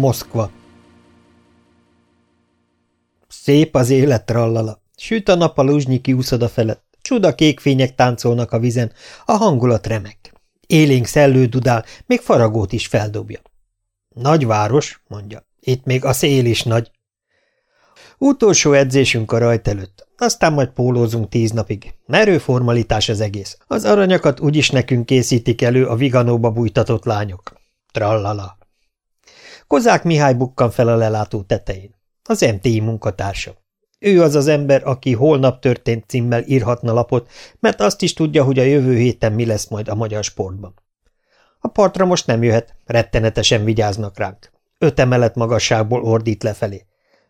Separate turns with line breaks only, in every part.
Moszkva Szép az élet, trallala. Süt a nap a luzsnyi úszoda felett. Csuda kék fények táncolnak a vizen, a hangulat remek. Élénk szellő dudál, még faragót is feldobja. Nagyváros, mondja. Itt még a szél is nagy. Utolsó edzésünk a rajt előtt, aztán majd pólózunk tíz napig. Merő formalitás az egész. Az aranyakat úgyis nekünk készítik elő a viganóba bújtatott lányok. Trallala. Kozák Mihály bukkan fel a lelátó tetején. Az MTI munkatársa. Ő az az ember, aki holnap történt címmel írhatna lapot, mert azt is tudja, hogy a jövő héten mi lesz majd a magyar sportban. A partra most nem jöhet, rettenetesen vigyáznak ránk. Öt emelet magasságból ordít lefelé.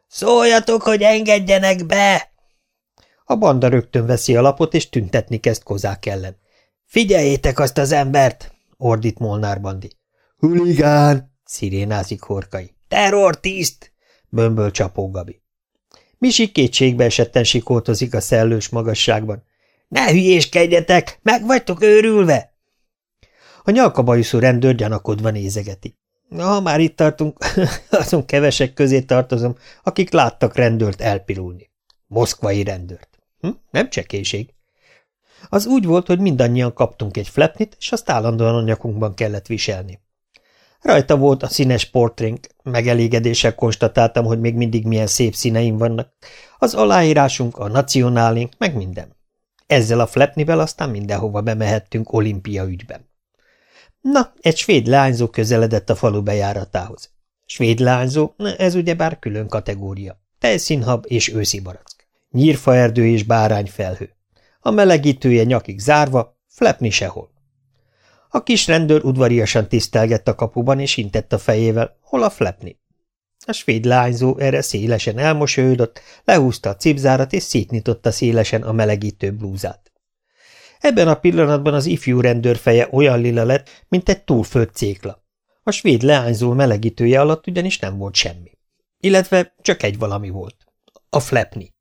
Szóljatok, hogy engedjenek be! A banda rögtön veszi a lapot, és tüntetni kezd kozák ellen. Figyeljétek azt az embert! ordít Molnár Bandi. Huligán! Szirénázik horkai. Terrortiszt! bömböl csapó Gabi. Misi kétségbe esetten sikoltozik a szellős magasságban. Ne hülyéskedjetek, meg vagytok őrülve! A nyalkabajuszú rendőr gyanakodva nézegeti. Ha már itt tartunk, azon kevesek közé tartozom, akik láttak rendőrt elpirulni. Moszkvai rendőrt. Hm? Nem csekéség. Az úgy volt, hogy mindannyian kaptunk egy flepnit, és azt állandóan a nyakunkban kellett viselni. Rajta volt a színes portrénk, megelégedéssel konstatáltam, hogy még mindig milyen szép színeim vannak. Az aláírásunk, a nacionálink, meg minden. Ezzel a flepnivel aztán mindenhova bemehettünk olimpia ügyben. Na, egy svéd leányzó közeledett a falu bejáratához. Svéd leányzó, ez ugyebár külön kategória. Tejszínhab és őszi barack. Nyírfaerdő és bárányfelhő. A melegítője nyakig zárva, flepni sehol. A kis rendőr udvariasan tisztelgett a kapuban, és intett a fejével, hol a flepni. A svéd lányzó erre szélesen elmosolyodott, lehúzta a cipzárat, és szétnyitotta szélesen a melegítő blúzát. Ebben a pillanatban az ifjú rendőr feje olyan lila lett, mint egy túlfőtt cékla. A svéd leányzó melegítője alatt ugyanis nem volt semmi. Illetve csak egy valami volt. A flepni.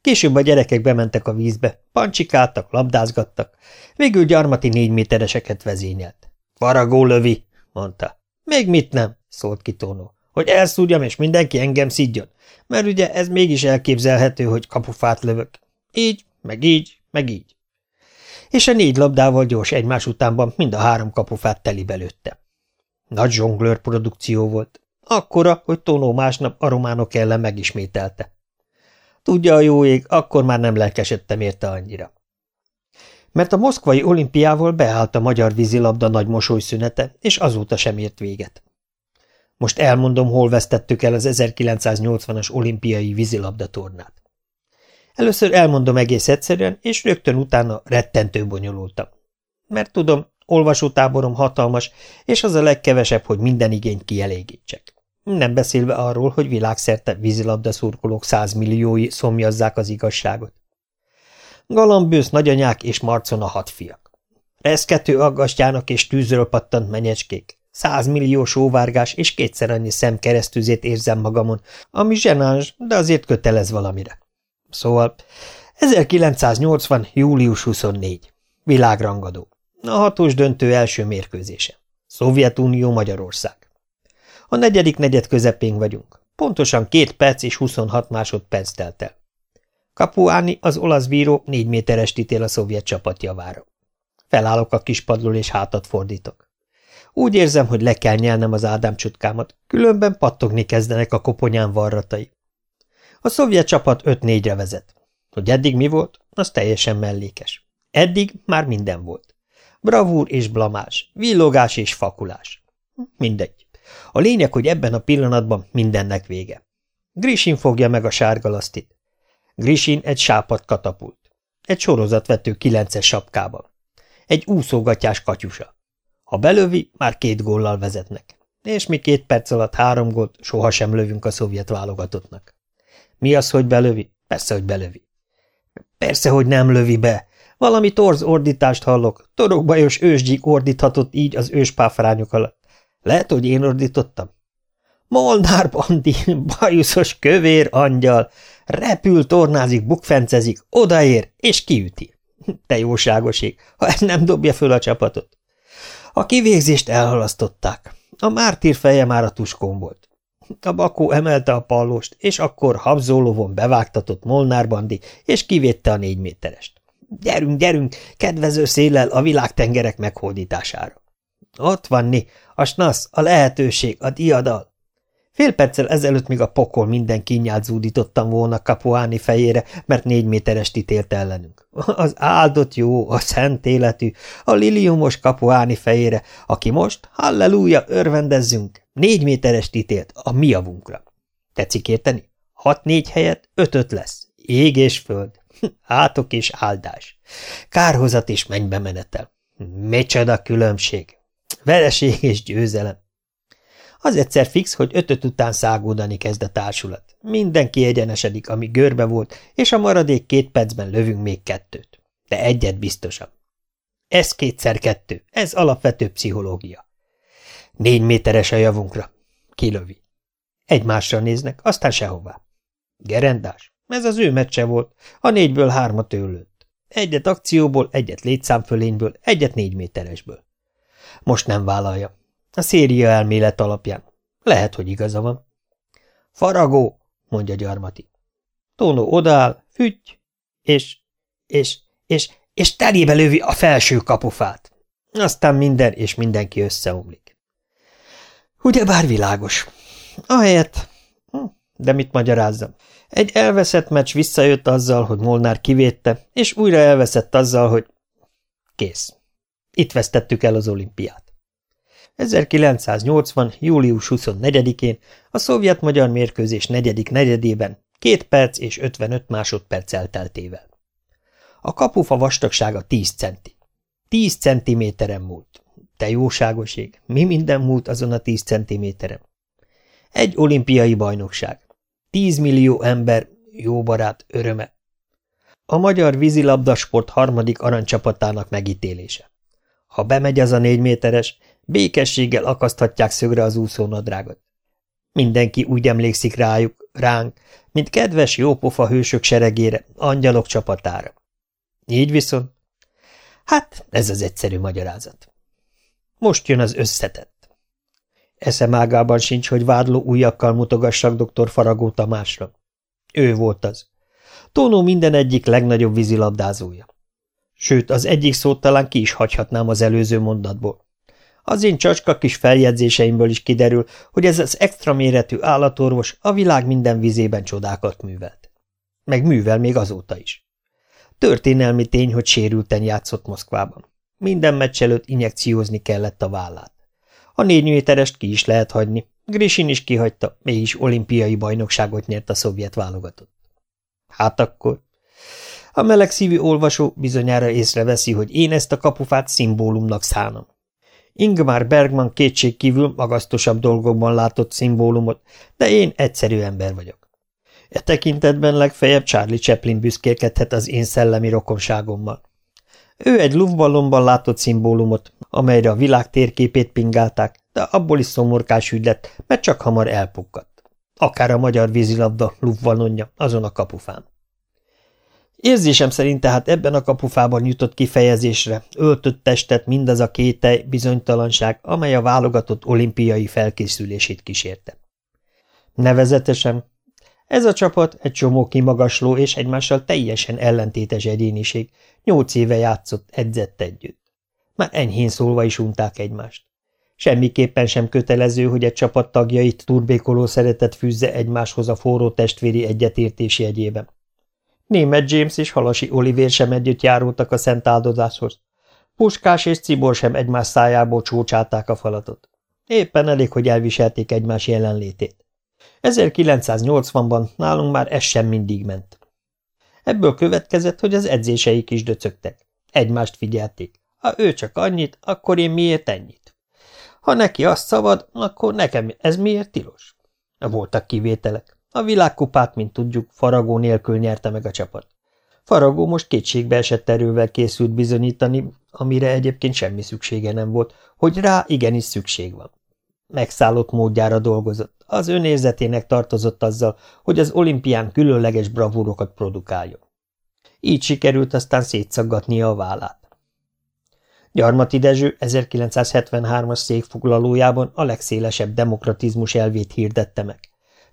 Később a gyerekek bementek a vízbe, pancsikáltak, labdázgattak, végül gyarmati négy métereseket vezényelt. Faragó lövi, mondta. Még mit nem, szólt ki Tónó, hogy elszúrjam, és mindenki engem szidjon, mert ugye ez mégis elképzelhető, hogy kapufát lövök. Így, meg így, meg így. És a négy labdával gyors egymás utánban mind a három kapufát teli belőtte. Nagy zsonglőr produkció volt. Akkora, hogy Tónó másnap a románok ellen megismételte. Tudja a jó ég, akkor már nem lelkesedtem érte annyira. Mert a moszkvai olimpiával beállt a magyar vízilabda nagy mosolyszünete, és azóta sem ért véget. Most elmondom, hol vesztettük el az 1980-as olimpiai vízilabda tornát. Először elmondom egész egyszerűen, és rögtön utána rettentő bonyolultam. Mert tudom, olvasótáborom hatalmas, és az a legkevesebb, hogy minden igényt kielégítsek. Nem beszélve arról, hogy világszerte vízilabda szurkolók százmilliói szomjazzák az igazságot. Galambősz nagyanyák és Marcona hat fiak. Reszkető aggastyának és tűzről pattant menyecskék. Százmillió sóvárgás és kétszer annyi szem keresztüzét érzem magamon, ami zsenáns, de azért kötelez valamire. Szóval 1980. július 24. Világrangadó. A hatós döntő első mérkőzése. Szovjetunió Magyarország. A negyedik negyed közepén vagyunk. Pontosan két perc és 26 másodperc telt el. Kapuáni, az olasz bíró négy méteres ítél a szovjet csapat javára. Felállok a kispadról és hátat fordítok. Úgy érzem, hogy le kell nyelnem az Ádám csutkámat, különben pattogni kezdenek a koponyán varratai. A szovjet csapat 5-4-re vezet. Hogy eddig mi volt, az teljesen mellékes. Eddig már minden volt. Bravúr és blamás, villogás és fakulás. Mindegy. A lényeg, hogy ebben a pillanatban mindennek vége. Grishin fogja meg a sárgalasztit. Grishin egy sápat katapult. Egy sorozatvető kilences sapkában. Egy úszógatyás katyusa. Ha belövi, már két góllal vezetnek. És mi két perc alatt három gólt sohasem lövünk a szovjet válogatottnak. Mi az, hogy belövi? Persze, hogy belövi. Persze, hogy nem lövi be. Valami torz ordítást hallok. Torogbajos ősgyík ordíthatott így az őspáfrányok alatt. Lehet, hogy én ordítottam? Molnár Bandi, bajuszos kövér angyal, repül, tornázik, bukfencezik, odaér, és kiüti. Te jóságoség, ha ez nem dobja föl a csapatot. A kivégzést elhalasztották. A mártír feje már a tuskon volt. A bakó emelte a pallost, és akkor habzólovon bevágtatott Molnár bandi, és kivédte a négy méterest. Gyerünk, gyerünk, kedvező széllel a világtengerek meghódítására. Ott van, Ni, a snasz, a lehetőség, a diadal. Fél perccel ezelőtt még a pokol minden kínját zúdítottam volna Kapuáni fejére, mert négy méterest ítélt ellenünk. Az áldott jó, a szent életű, a liliumos Kapuáni fejére, aki most, halleluja, örvendezzünk, négy méterest ítélt a mi javunkra. Tetszik érteni? Hat-négy helyet ötöt lesz. Ég és föld. Átok és áldás. Kárhozat és mennybe menetel. Micsoda különbség. Vereség és győzelem. Az egyszer fix, hogy ötöt után szágódani kezd a társulat. Mindenki egyenesedik, ami görbe volt, és a maradék két percben lövünk még kettőt. De egyet biztosan. Ez kétszer kettő, ez alapvető pszichológia. Négy méteres a javunkra. Kilövi. Egymásra néznek, aztán sehová. Gerendás. Ez az ő meccse volt. A négyből hármat ő Egyet akcióból, egyet létszámfölényből, egyet négy méteresből. Most nem vállalja. A széria elmélet alapján. Lehet, hogy igaza van. Faragó, mondja Gyarmati. Tónó odaáll, fütty, és, és, és, és telébe lövi a felső kapufát. Aztán minden és mindenki összeomlik. Ugyebár világos. Ahelyett, hm, de mit magyarázzam? Egy elveszett meccs visszajött azzal, hogy Molnár kivédte, és újra elveszett azzal, hogy kész. Itt vesztettük el az olimpiát. 1980. július 24-én a szovjet-magyar mérkőzés negyedik negyedében két perc és 55 másodperc elteltével. A kapufa vastagsága 10 centi. 10 centiméteren múlt. Te jóságoség, mi minden múlt azon a 10 centiméteren? Egy olimpiai bajnokság. 10 millió ember, jó barát, öröme. A magyar vízilabdasport harmadik aranycsapatának megítélése. Ha bemegy az a négy méteres, Békességgel akaszthatják szögre az úszónadrágot. Mindenki úgy emlékszik rájuk, ránk, mint kedves jópofa hősök seregére, angyalok csapatára. Így viszont? Hát, ez az egyszerű magyarázat. Most jön az összetett. Eszemágában sincs, hogy vádló újakkal mutogassak dr. Faragó Tamásra. Ő volt az. Tónó minden egyik legnagyobb vízilabdázója. Sőt, az egyik szót talán ki is hagyhatnám az előző mondatból. Az én csacska kis feljegyzéseimből is kiderül, hogy ez az extra méretű állatorvos a világ minden vizében csodákat művelt. Meg művel még azóta is. Történelmi tény, hogy sérülten játszott Moszkvában. Minden meccs előtt injekciózni kellett a vállát. A négy méterest ki is lehet hagyni. Grisin is kihagyta, mégis olimpiai bajnokságot nyert a szovjet válogatott. Hát akkor... A melegszívű olvasó bizonyára észreveszi, hogy én ezt a kapufát szimbólumnak szánom. Ingmar Bergman kétségkívül magasztosabb dolgokban látott szimbólumot, de én egyszerű ember vagyok. E tekintetben legfeljebb Charlie Chaplin büszkélkedhet az én szellemi rokonságommal. Ő egy luftballonban látott szimbólumot, amelyre a világ térképét pingálták, de abból is szomorkás ügy lett, mert csak hamar elpukkadt. Akár a magyar vízilabda luftballonja azon a kapufán. Érzésem szerint tehát ebben a kapufában jutott kifejezésre, öltött testet mindaz a kételj, bizonytalanság, amely a válogatott olimpiai felkészülését kísérte. Nevezetesen, ez a csapat egy csomó kimagasló és egymással teljesen ellentétes egyéniség, nyolc éve játszott, edzett együtt. Már enyhén szólva is unták egymást. Semmiképpen sem kötelező, hogy egy csapat tagjait turbékoló szeretet fűzze egymáshoz a forró testvéri egyetértés jegyében. Német James és Halasi Olivér sem együtt járultak a szent áldozáshoz. Puskás és Cibor sem egymás szájából csócsálták a falatot. Éppen elég, hogy elviselték egymás jelenlétét. 1980-ban nálunk már ez sem mindig ment. Ebből következett, hogy az edzéseik is döcögtek. Egymást figyelték. Ha ő csak annyit, akkor én miért ennyit? Ha neki azt szabad, akkor nekem ez miért tilos? Voltak kivételek. A világkupát, mint tudjuk, Faragó nélkül nyerte meg a csapat. Faragó most kétségbe esett erővel készült bizonyítani, amire egyébként semmi szüksége nem volt, hogy rá igenis szükség van. Megszállott módjára dolgozott, az önérzetének tartozott azzal, hogy az olimpián különleges bravúrokat produkáljon. Így sikerült aztán szétszaggatnia a vállát. Gyarmati Dezső 1973-as székfoglalójában a legszélesebb demokratizmus elvét hirdette meg.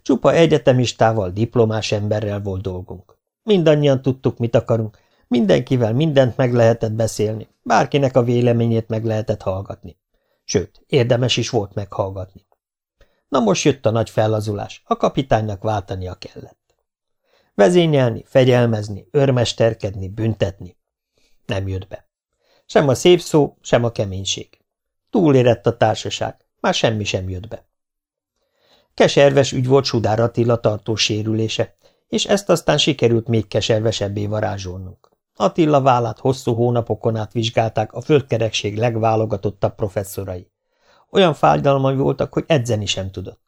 Csupa egyetemistával, diplomás emberrel volt dolgunk. Mindannyian tudtuk, mit akarunk, mindenkivel mindent meg lehetett beszélni, bárkinek a véleményét meg lehetett hallgatni. Sőt, érdemes is volt meghallgatni. Na most jött a nagy fellazulás, a kapitánynak váltania kellett. Vezényelni, fegyelmezni, örmesterkedni, büntetni. Nem jött be. Sem a szép szó, sem a keménység. Túlérett a társaság, már semmi sem jött be. Keserves ügy volt Sudár Attila tartós sérülése, és ezt aztán sikerült még keservesebbé varázsolnunk. Attila vállát hosszú hónapokon át vizsgálták a földkerekség legválogatottabb professzorai. Olyan fájdalmai voltak, hogy edzeni sem tudott.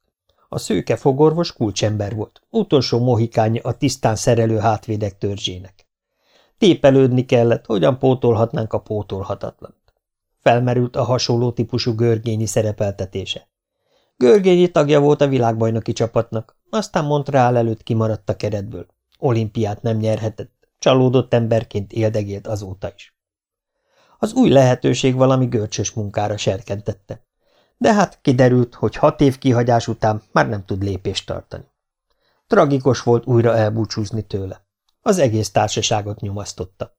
A szőke fogorvos kulcsember volt, utolsó mohikánya a tisztán szerelő hátvédek törzsének. Tépelődni kellett, hogyan pótolhatnánk a pótolhatatlant. Felmerült a hasonló típusú görgényi szerepeltetése. Görgényi tagja volt a világbajnoki csapatnak, aztán Montreal előtt kimaradt a keretből. Olimpiát nem nyerhetett, csalódott emberként éldegélt azóta is. Az új lehetőség valami görcsös munkára serkentette. De hát kiderült, hogy hat év kihagyás után már nem tud lépést tartani. Tragikus volt újra elbúcsúzni tőle. Az egész társaságot nyomasztotta.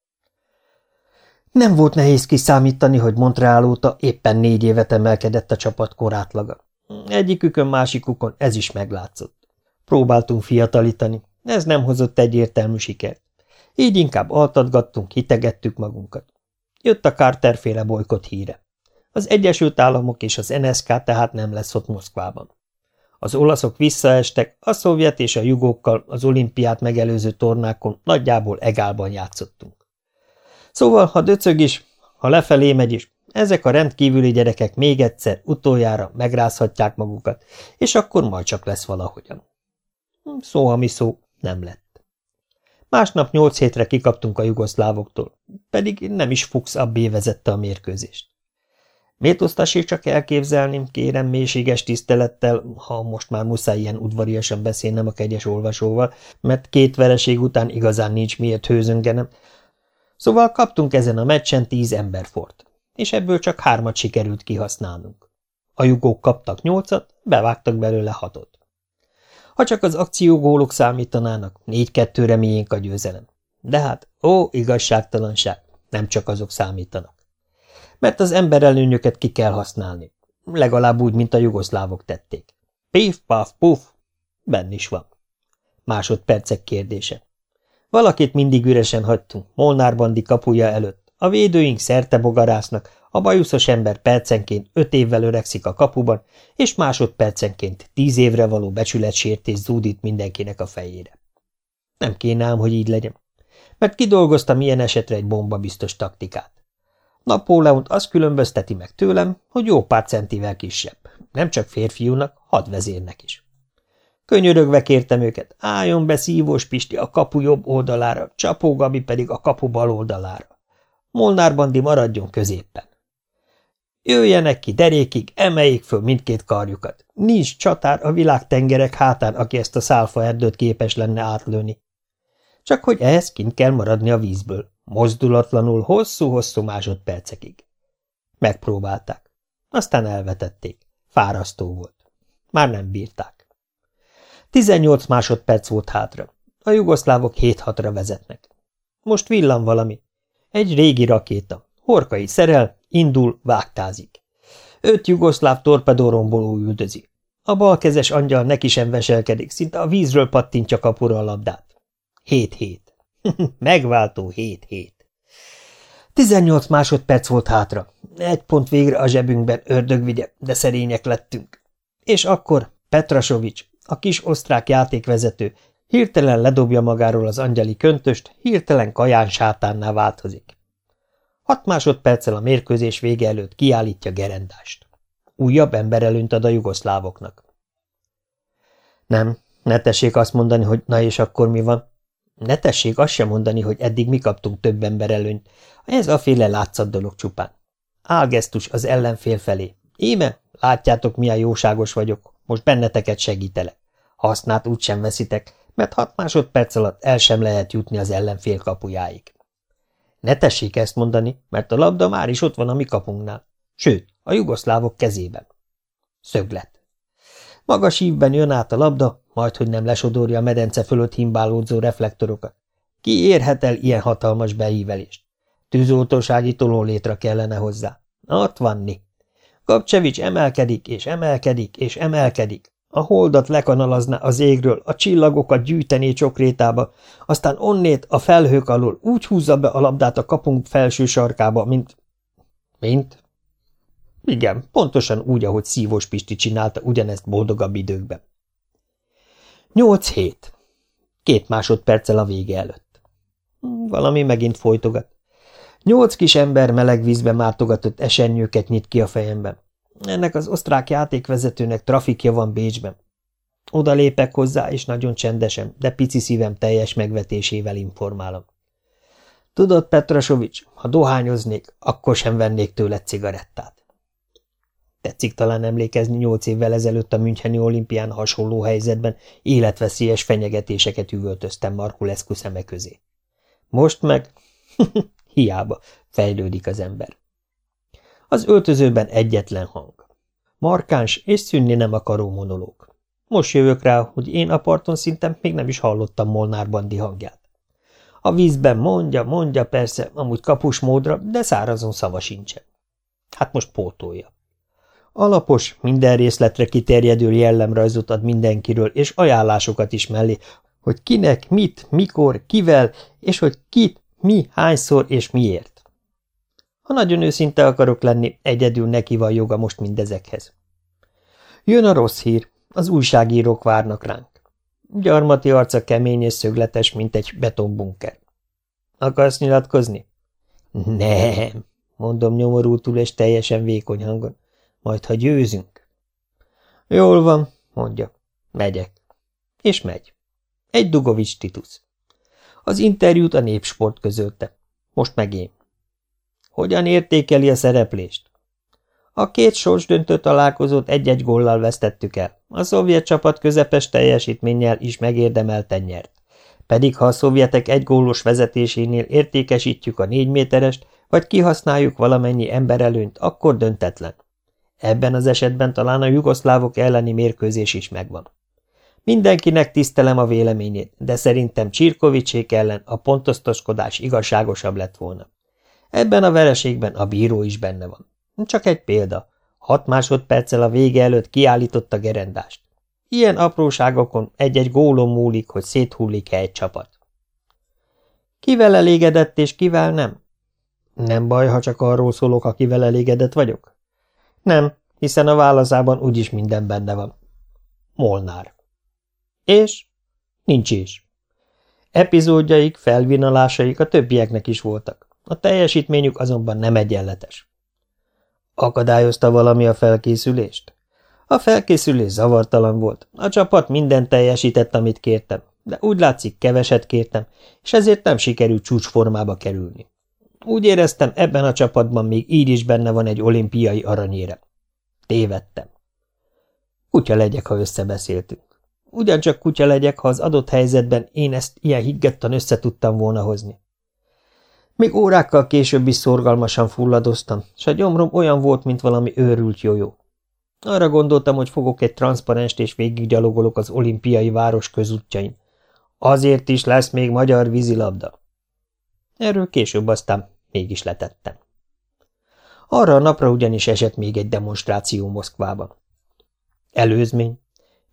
Nem volt nehéz kiszámítani, hogy Montreal óta éppen négy évet emelkedett a csapat korátlaga. Egyikükön, másikukon ez is meglátszott. Próbáltunk fiatalítani, ez nem hozott egyértelmű sikert. Így inkább altatgattunk, hitegettük magunkat. Jött a Carter féle bolykot híre. Az Egyesült Államok és az NSK tehát nem lesz ott Moszkvában. Az olaszok visszaestek, a szovjet és a jugókkal az olimpiát megelőző tornákon nagyjából egálban játszottunk. Szóval, ha döcög is, ha lefelé megy is, ezek a rendkívüli gyerekek még egyszer, utoljára megrázhatják magukat, és akkor majd csak lesz valahogyan. Szó, ami szó, nem lett. Másnap nyolc hétre kikaptunk a jugoszlávoktól, pedig nem is Fuchs abbé vezette a mérkőzést. Méltóztassék csak elképzelni, kérem mélységes tisztelettel, ha most már muszáj ilyen udvariasan beszélnem a kegyes olvasóval, mert két vereség után igazán nincs miért hőzöngenem. Szóval kaptunk ezen a meccsen tíz emberfort, és ebből csak hármat sikerült kihasználnunk. A jugók kaptak nyolcat, bevágtak belőle hatot. Ha csak az akciógólok számítanának, négy-kettőre miénk a győzelem. De hát, ó, igazságtalanság, nem csak azok számítanak mert az emberelőnyöket ki kell használni. Legalább úgy, mint a jugoszlávok tették. Pif, paf, puf, benn is van. Másodpercek kérdése. Valakit mindig üresen hagytunk, Molnár bandi kapuja előtt. A védőink szerte bogarásznak, a bajuszos ember percenként öt évvel öregszik a kapuban, és másodpercenként tíz évre való becsületsértés zúdít mindenkinek a fejére. Nem kéne ám, hogy így legyen, mert kidolgoztam ilyen esetre egy bomba biztos taktikát. Napóleont az különbözteti meg tőlem, hogy jó pár centivel kisebb. Nem csak férfiúnak, hadvezérnek is. Könyörögve kértem őket, álljon be szívós Pisti a kapu jobb oldalára, Csapó Gabi pedig a kapu bal oldalára. Molnár Bandi maradjon középpen. Jöjjenek ki derékig, emeljék föl mindkét karjukat. Nincs csatár a világ tengerek hátán, aki ezt a szálfa erdőt képes lenne átlőni. Csak hogy ehhez kint kell maradni a vízből. Mozdulatlanul hosszú-hosszú másodpercekig. Megpróbálták. Aztán elvetették. Fárasztó volt. Már nem bírták. Tizennyolc másodperc volt hátra. A jugoszlávok hét-hatra vezetnek. Most villan valami. Egy régi rakéta. Horkai szerel, indul, vágtázik. Öt jugoszláv torpedóromboló üldözi. A balkezes angyal neki sem veselkedik, szinte a vízről pattintja kapura a labdát. Hét-hét. Megváltó hét-hét. Tizennyolc másodperc volt hátra. Egy pont végre a zsebünkben ördögvigye, de szerények lettünk. És akkor Petrasovics, a kis osztrák játékvezető, hirtelen ledobja magáról az angyali köntöst, hirtelen kaján sátánná változik. Hat másodperccel a mérkőzés vége előtt kiállítja gerendást. Újabb emberelőnyt ad a jugoszlávoknak. Nem, ne tessék azt mondani, hogy na és akkor mi van. Ne tessék azt sem mondani, hogy eddig mi kaptunk több ember előnyt. Ez a féle látszat dolog csupán. Álgesztus az ellenfél felé. Íme, látjátok, milyen jóságos vagyok, most benneteket segítelek. Hasznát úgysem veszitek, mert hat másodperc alatt el sem lehet jutni az ellenfél kapujáig. Ne tessék ezt mondani, mert a labda már is ott van a mi kapunknál. Sőt, a jugoszlávok kezében. Szöglet. Magas ívben jön át a labda, majd hogy nem lesodorja a medence fölött himbálódzó reflektorokat. Ki érhet el ilyen hatalmas beívelést? Tűzoltósági tolólétra kellene hozzá. Ott vanni. Kapcsevics emelkedik, és emelkedik, és emelkedik. A holdat lekanalazná az égről, a csillagokat gyűjtené csokrétába, aztán onnét a felhők alól úgy húzza be a labdát a kapunk felső sarkába, mint... Mint? Igen, pontosan úgy, ahogy Szívós Pisti csinálta ugyanezt boldogabb időkben. Nyolc hét. Két másodperccel a vége előtt. Valami megint folytogat. Nyolc kis ember meleg vízbe mártogatott esernyőket nyit ki a fejemben. Ennek az osztrák játékvezetőnek trafikja van Bécsben. Oda lépek hozzá, és nagyon csendesen, de pici szívem teljes megvetésével informálom. Tudod, Petrasovics, ha dohányoznék, akkor sem vennék tőle cigarettát. Tetszik talán emlékezni nyolc évvel ezelőtt a Müncheni olimpián hasonló helyzetben életveszélyes fenyegetéseket üvöltöztem Markulescu szeme közé. Most meg hiába fejlődik az ember. Az öltözőben egyetlen hang. Markáns és szűnni nem akaró monológ. Most jövök rá, hogy én a parton szinten még nem is hallottam Molnár bandi hangját. A vízben mondja, mondja persze, amúgy kapus módra, de szárazon szava sincsen. Hát most pótolja. Alapos, minden részletre kiterjedő jellemrajzot ad mindenkiről, és ajánlásokat is mellé, hogy kinek, mit, mikor, kivel, és hogy kit, mi, hányszor és miért. Ha nagyon őszinte akarok lenni, egyedül neki van joga most mindezekhez. Jön a rossz hír, az újságírók várnak ránk. Gyarmati arca kemény és szögletes, mint egy betonbunker. Akarsz nyilatkozni? Nem, mondom nyomorultul és teljesen vékony hangon. Majd, ha győzünk. Jól van, mondja. Megyek. És megy. Egy Dugovics Titus. Az interjút a népsport közölte. Most meg én. Hogyan értékeli a szereplést? A két sorsdöntő találkozót egy-egy góllal vesztettük el. A szovjet csapat közepes teljesítménnyel is megérdemelten nyert. Pedig ha a szovjetek egy gólos vezetésénél értékesítjük a négy méterest, vagy kihasználjuk valamennyi emberelőnyt, akkor döntetlen. Ebben az esetben talán a jugoszlávok elleni mérkőzés is megvan. Mindenkinek tisztelem a véleményét, de szerintem Csirkovicsék ellen a pontosztoskodás igazságosabb lett volna. Ebben a vereségben a bíró is benne van. Csak egy példa. Hat másodperccel a vége előtt kiállította gerendást. Ilyen apróságokon egy-egy gólon múlik, hogy széthullik-e egy csapat. Kivel elégedett és kivel nem? Nem baj, ha csak arról szólok, akivel elégedett vagyok? Nem, hiszen a válaszában úgyis minden benne van. Molnár. És? Nincs is. Epizódjaik, felvinalásaik a többieknek is voltak. A teljesítményük azonban nem egyenletes. Akadályozta valami a felkészülést? A felkészülés zavartalan volt. A csapat minden teljesített, amit kértem, de úgy látszik, keveset kértem, és ezért nem sikerült csúcsformába kerülni. Úgy éreztem, ebben a csapatban még így is benne van egy olimpiai aranyére. Tévedtem. Kutya legyek, ha összebeszéltünk. Ugyancsak kutya legyek, ha az adott helyzetben én ezt ilyen higgadtan össze tudtam volna hozni. Még órákkal később is szorgalmasan fulladoztam, s a gyomrom olyan volt, mint valami őrült jójó. Arra gondoltam, hogy fogok egy transzparenst és végiggyalogolok az olimpiai város közútjain. Azért is lesz még magyar vízilabda. Erről később aztán mégis letettem. Arra a napra ugyanis esett még egy demonstráció Moszkvában. Előzmény,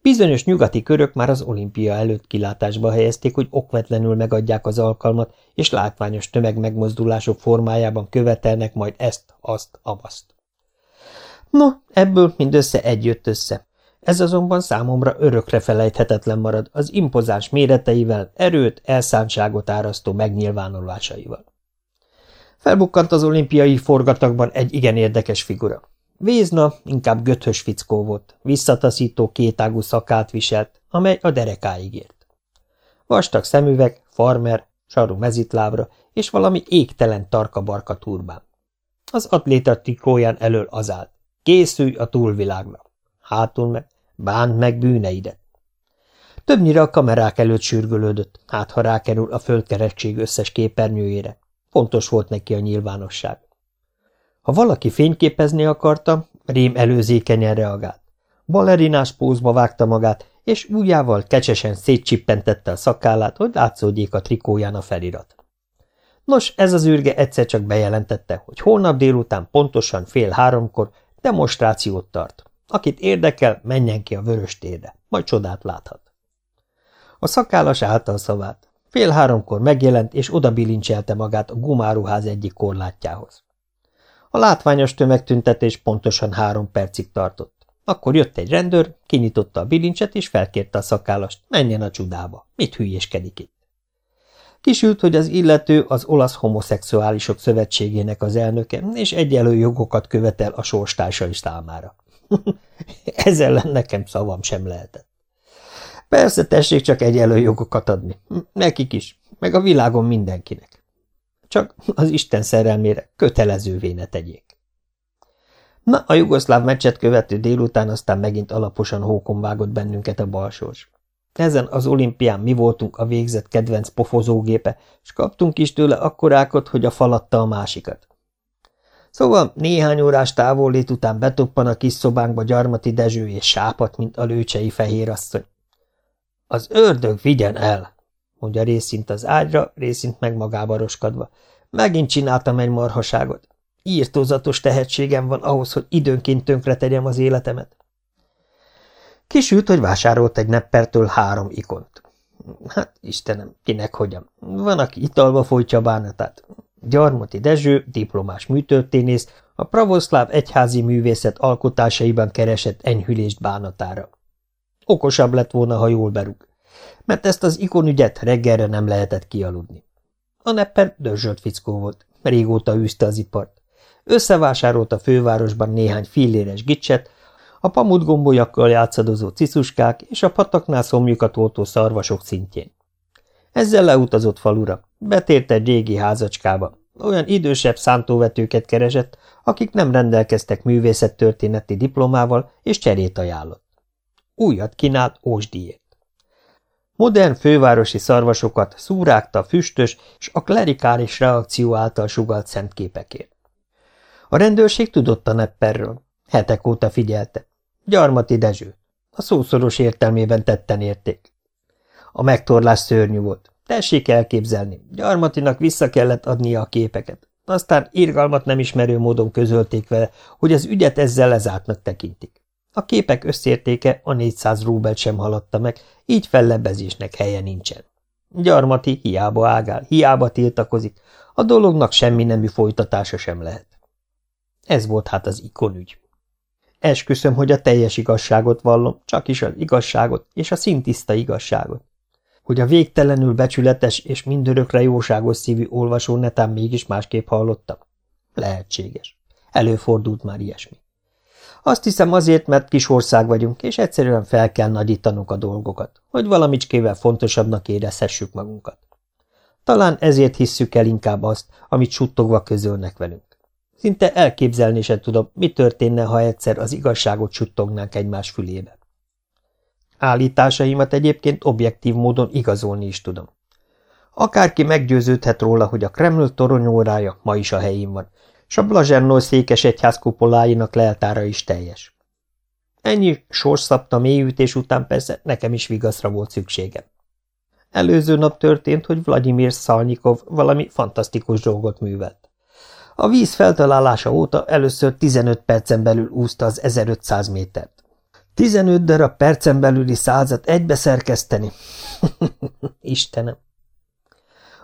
Bizonyos nyugati körök már az olimpia előtt kilátásba helyezték, hogy okvetlenül megadják az alkalmat, és látványos tömegmegmozdulások formájában követelnek majd ezt, azt, avaszt. No, ebből mindössze egy jött össze. Ez azonban számomra örökre felejthetetlen marad az impozáns méreteivel, erőt, elszántságot árasztó megnyilvánulásaival. Felbukkant az olimpiai forgatagban egy igen érdekes figura. Vézna inkább göthös fickó volt, visszataszító kétágú szakát viselt, amely a derekáig ért. Vastag szemüveg, farmer, saru mezitlábra és valami égtelen tarka-barka turbán. Az atléta trikóján elől az állt. Készülj a túlvilágra. Hátul meg, bánt meg bűneidet. Többnyire a kamerák előtt sürgölődött, hát ha rákerül a földkerekség összes képernyőjére. pontos volt neki a nyilvánosság. Ha valaki fényképezni akarta, Rém előzékenyen reagált. Balerinás pózba vágta magát, és ujjával kecsesen szétcsippentette a szakállát, hogy látszódjék a trikóján a felirat. Nos, ez az űrge egyszer csak bejelentette, hogy holnap délután pontosan fél háromkor demonstrációt tart. Akit érdekel, menjen ki a vörös térre, majd csodát láthat. A szakállas állta a szavát. Fél háromkor megjelent, és oda magát a gumáruház egyik korlátjához. A látványos tömegtüntetés pontosan három percig tartott. Akkor jött egy rendőr, kinyitotta a bilincset, és felkérte a szakállast, menjen a csudába. Mit hülyéskedik itt? Kisült, hogy az illető az olasz homoszexuálisok szövetségének az elnöke, és egyelő jogokat követel a sorstársai számára. Ezzel ellen nekem szavam sem lehetett. Persze, tessék csak egyelő jogokat adni. Nekik is, meg a világon mindenkinek. Csak az Isten szerelmére kötelezővé ne tegyék. Na, a jugoszláv meccset követő délután aztán megint alaposan hókon vágott bennünket a balsors. Ezen az olimpián mi voltunk a végzett kedvenc pofozógépe, és kaptunk is tőle akkorákat, hogy a falatta a másikat. Szóval néhány órás távollét után betoppan a kis szobánkba Gyarmati Dezső és sápat, mint a lőcsei fehérasszony. Az ördög vigyen el, mondja részint az ágyra, részint meg magába roskadva. Megint csináltam egy marhaságot. Írtózatos tehetségem van ahhoz, hogy időnként tönkre tegyem az életemet. Kisült, hogy vásárolt egy neppertől három ikont. Hát, Istenem, kinek hogyan. Van, aki italba folytja bánatát. Gyarmati Dezső, diplomás műtörténész, a pravoszláv egyházi művészet alkotásaiban keresett enyhülést bánatára. Okosabb lett volna, ha jól berúg, mert ezt az ikonügyet reggelre nem lehetett kialudni. A nepper dörzsölt fickó volt, régóta űzte az ipart. Összevásárolt a fővárosban néhány filléres gicset, a pamutgombolyakkal játszadozó ciszuskák és a pataknál szomjukat oltó szarvasok szintjén. Ezzel leutazott falura, betért egy régi házacskába, olyan idősebb szántóvetőket keresett, akik nem rendelkeztek művészettörténeti diplomával, és cserét ajánlott. Újat kínált ósdíjért. Modern fővárosi szarvasokat szúrágta füstös és a klerikális reakció által sugalt szentképekért. A rendőrség tudott a nepperről, hetek óta figyelte. Gyarmati Dezső. A szószoros értelmében tetten érték. A megtorlás szörnyű volt. Tessék elképzelni, Gyarmatinak vissza kellett adnia a képeket. Aztán irgalmat nem ismerő módon közölték vele, hogy az ügyet ezzel lezártnak tekintik. A képek összértéke a 400 rúbelt sem haladta meg, így fellebbezésnek helye nincsen. Gyarmati hiába ágál, hiába tiltakozik, a dolognak semmi nemű folytatása sem lehet. Ez volt hát az ikonügy. Esküszöm, hogy a teljes igazságot vallom, csak is az igazságot és a szintiszta igazságot. Hogy a végtelenül becsületes és mindörökre jóságos szívű olvasó netán mégis másképp hallottam? Lehetséges. Előfordult már ilyesmi. Azt hiszem azért, mert kis ország vagyunk, és egyszerűen fel kell nagyítanunk a dolgokat, hogy valamicskével fontosabbnak érezhessük magunkat. Talán ezért hisszük el inkább azt, amit suttogva közölnek velünk. Szinte elképzelni sem tudom, mi történne, ha egyszer az igazságot suttognánk egymás fülébe. Állításaimat egyébként objektív módon igazolni is tudom. Akárki meggyőződhet róla, hogy a Kreml toronyórája ma is a helyén van, s a Blazsernól székes egyház kupoláinak leltára is teljes. Ennyi sorszapta mélyütés után persze nekem is vigaszra volt szükségem. Előző nap történt, hogy Vladimir Szalnyikov valami fantasztikus dolgot művelt. A víz feltalálása óta először 15 percen belül úszta az 1500 métert. 15 darab percen belüli százat egybe szerkeszteni. Istenem!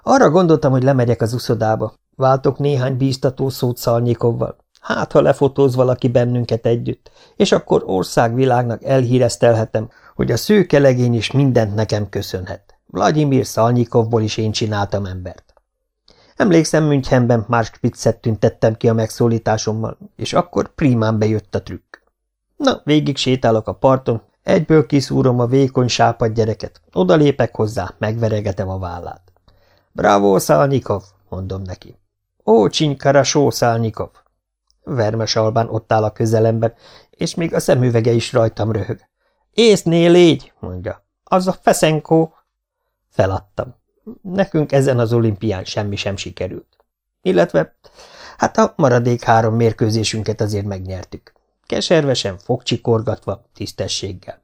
Arra gondoltam, hogy lemegyek az uszodába. Váltok néhány bíztató szót Szalnyikovval. Hát, ha lefotóz valaki bennünket együtt, és akkor országvilágnak elhíreztelhetem, hogy a szőke legény is mindent nekem köszönhet. Vladimir Szalnyikovból is én csináltam embert. Emlékszem, Münchenben már Spitzet tüntettem ki a megszólításommal, és akkor primán bejött a trükk. Na, végig sétálok a parton, egyből kiszúrom a vékony sápad gyereket, oda lépek hozzá, megveregetem a vállát. Bravo, Szálnyikov, mondom neki. Ó, csinykarasó, Szálnyikov. Vermes albán ott áll a közelemben, és még a szemüvege is rajtam röhög. Észnél légy, mondja. Az a feszenkó. Feladtam. Nekünk ezen az olimpián semmi sem sikerült. Illetve, hát a maradék három mérkőzésünket azért megnyertük. Keservesen, fogcsikorgatva, tisztességgel.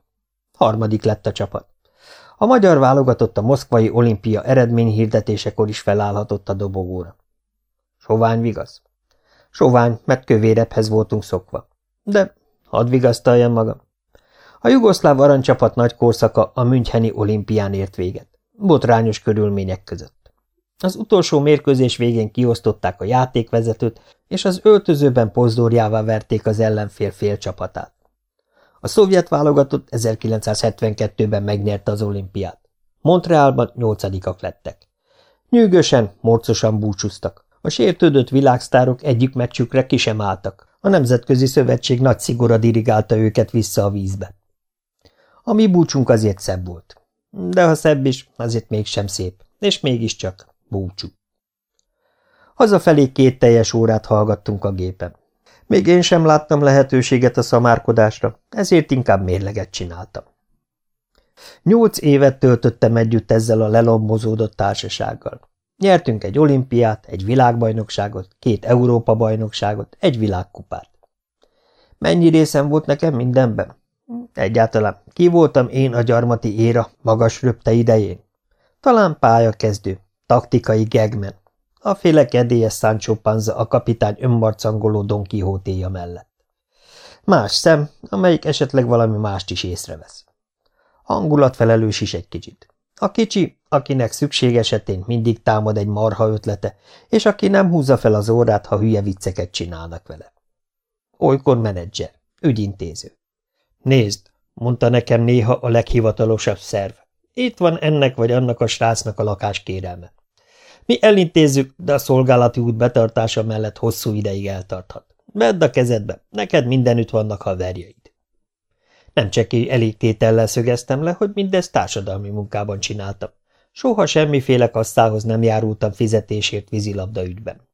Harmadik lett a csapat. A magyar válogatott a moszkvai olimpia eredményhirdetésekor is felállhatott a dobogóra. Sovány vigaz? Sovány, mert kövérebbhez voltunk szokva. De hadd vigasztaljam magam. A jugoszláv aranycsapat nagy korszaka a Müncheni olimpián ért véget. Botrányos körülmények között. Az utolsó mérkőzés végén kiosztották a játékvezetőt, és az öltözőben pozdorjává verték az ellenfél fél csapatát. A szovjet válogatott 1972-ben megnyerte az olimpiát. Montrealban nyolcadikak lettek. Nyűgösen, morcosan búcsúztak. A sértődött világsztárok egyik meccsükre ki sem álltak. A Nemzetközi Szövetség nagy szigora dirigálta őket vissza a vízbe. A mi búcsunk azért szebb volt. De ha szebb is, azért mégsem szép, és mégiscsak búcsú. Hazafelé két teljes órát hallgattunk a gépen. Még én sem láttam lehetőséget a szamárkodásra, ezért inkább mérleget csináltam. Nyolc évet töltöttem együtt ezzel a lelombozódott társasággal. Nyertünk egy olimpiát, egy világbajnokságot, két Európa-bajnokságot, egy világkupát. Mennyi részem volt nekem mindenben? Egyáltalán ki voltam én a gyarmati éra magas röpte idején? Talán pályakezdő, taktikai gegmen, a féle kedélyes Sancho Panza a kapitány önmarcangoló Don Quixote-ja mellett. Más szem, amelyik esetleg valami mást is észrevesz. Hangulatfelelős is egy kicsit. A kicsi, akinek szükség esetén mindig támad egy marha ötlete, és aki nem húzza fel az órát, ha hülye vicceket csinálnak vele. Olykor menedzser, ügyintéző. Nézd, mondta nekem néha a leghivatalosabb szerv. Itt van ennek vagy annak a srácnak a lakás kérelme. Mi elintézzük, de a szolgálati út betartása mellett hosszú ideig eltarthat. Vedd a kezedbe, neked mindenütt vannak haverjaid. Nem csekély elégtétellel szögeztem le, hogy mindezt társadalmi munkában csináltam. Soha semmiféle kasszához nem járultam fizetésért vízilabda ügyben.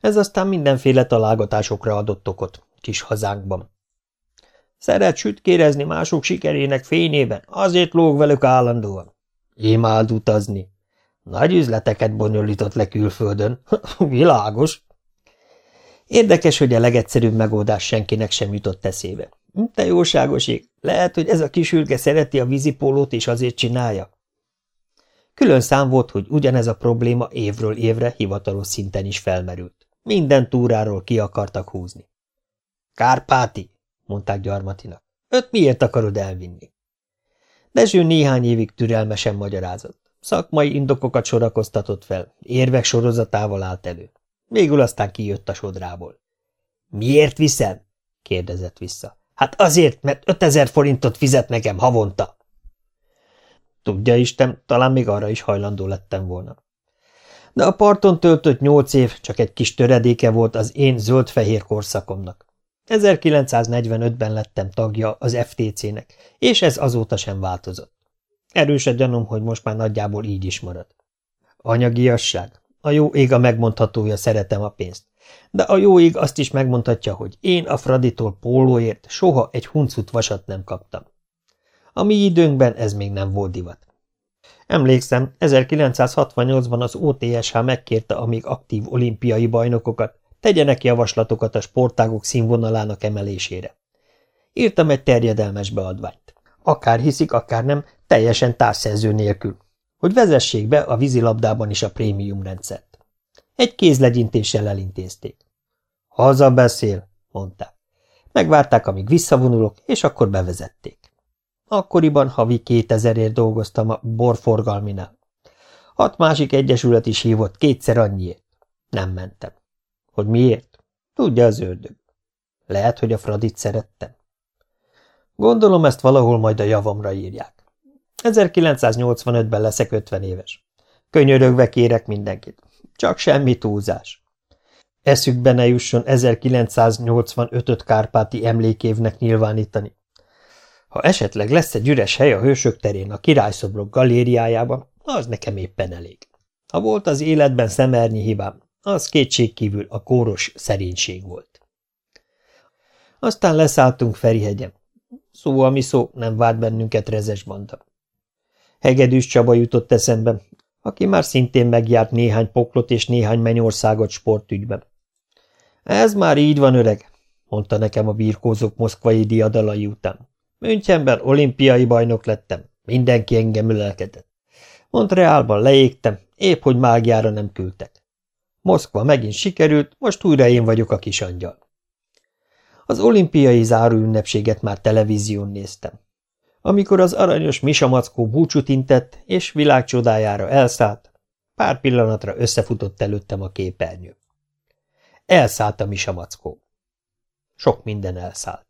Ez aztán mindenféle találgatásokra adott okot, kis hazánkban. Szeret sütkérezni mások sikerének fényében, azért lóg velük állandóan. Imád utazni. Nagy üzleteket bonyolított le külföldön. Világos. Érdekes, hogy a legegyszerűbb megoldás senkinek sem jutott eszébe. Te jóságos ég, lehet, hogy ez a kisülge szereti a vízipólót és azért csinálja? Külön szám volt, hogy ugyanez a probléma évről évre hivatalos szinten is felmerült. Minden túráról ki akartak húzni. Kárpáti, mondták gyarmatinak. Öt miért akarod elvinni? Dezső néhány évig türelmesen magyarázott. Szakmai indokokat sorakoztatott fel, érvek sorozatával állt elő. Végül aztán kijött a sodrából. – Miért viszem? – kérdezett vissza. – Hát azért, mert ötezer forintot fizet nekem havonta. Tudja Isten, talán még arra is hajlandó lettem volna. De a parton töltött nyolc év csak egy kis töredéke volt az én zöld-fehér korszakomnak. 1945-ben lettem tagja az FTC-nek, és ez azóta sem változott. Erős a gyanúm, hogy most már nagyjából így is marad. Anyagiasság. A jó ég a megmondhatója, szeretem a pénzt. De a jó ég azt is megmondhatja, hogy én a Fraditól pólóért soha egy huncut vasat nem kaptam. A mi időnkben ez még nem volt divat. Emlékszem, 1968-ban az OTSH megkérte a még aktív olimpiai bajnokokat, tegyenek javaslatokat a sportágok színvonalának emelésére. Írtam egy terjedelmes beadványt. Akár hiszik, akár nem, teljesen társszerző nélkül, hogy vezessék be a vízilabdában is a prémium rendszert. Egy kézlegyintéssel elintézték. Haza beszél, mondták. Megvárták, amíg visszavonulok, és akkor bevezették. Akkoriban havi kétezerért dolgoztam a borforgalminál. Hat másik egyesület is hívott kétszer annyiért. Nem mentem. Hogy miért? Tudja az ördög. Lehet, hogy a Fradit szerettem. Gondolom ezt valahol majd a javamra írják. 1985-ben leszek 50 éves. Könyörögve kérek mindenkit. Csak semmi túlzás. Eszükbe ne jusson 1985-öt Kárpáti emlékévnek nyilvánítani. Ha esetleg lesz egy üres hely a hősök terén a királyszobrok galériájában, az nekem éppen elég. Ha volt az életben szemernyi hibám, az kétségkívül a kóros szerénység volt. Aztán leszálltunk Ferihegyen. Szó, ami szó, nem várt bennünket rezes banda. Hegedűs Csaba jutott eszembe, aki már szintén megjárt néhány poklot és néhány mennyországot sportügyben. Ez már így van, öreg, mondta nekem a birkózók moszkvai diadalai után. Münchenben olimpiai bajnok lettem, mindenki engem ölelkedett. Montrealban leégtem, épp hogy mágiára nem küldtek. Moszkva megint sikerült, most újra én vagyok a kis angyal. Az olimpiai záróünnepséget már televízión néztem. Amikor az aranyos misamackó búcsút intett, és világcsodájára elszállt, pár pillanatra összefutott előttem a képernyő. Elszállt a misamackó. Sok minden elszállt.